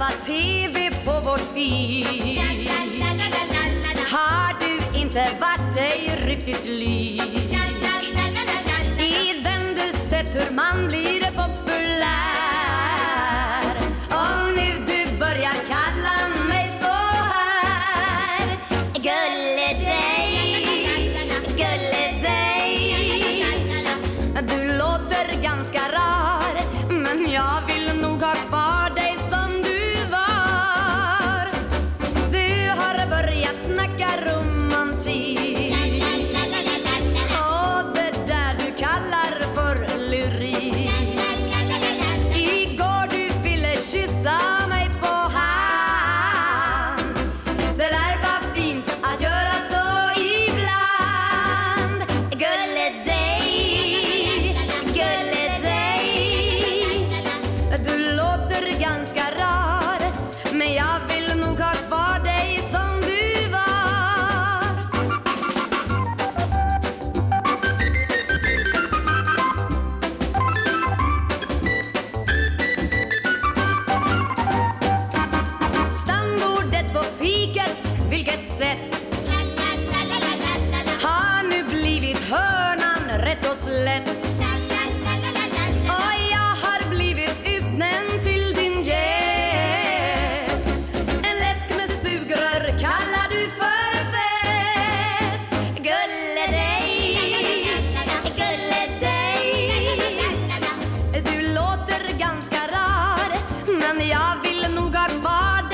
skaffat TV på vårt fik Har du inte varit dig riktigt lik? I den du sett hur man blir populär? Om nu du börjar kalla mig så här. Gulle dig, gulle dig. Du låter ganska rar Men jag vill nog ha sätt. Har nu blivit hörnan rätt och slätt. Och jag har blivit utnämnd till din gäst. En läsk med sugrör kallar du för fest. Gulledej, gulledej Du låter ganska rar Men jag vill nog ha kvar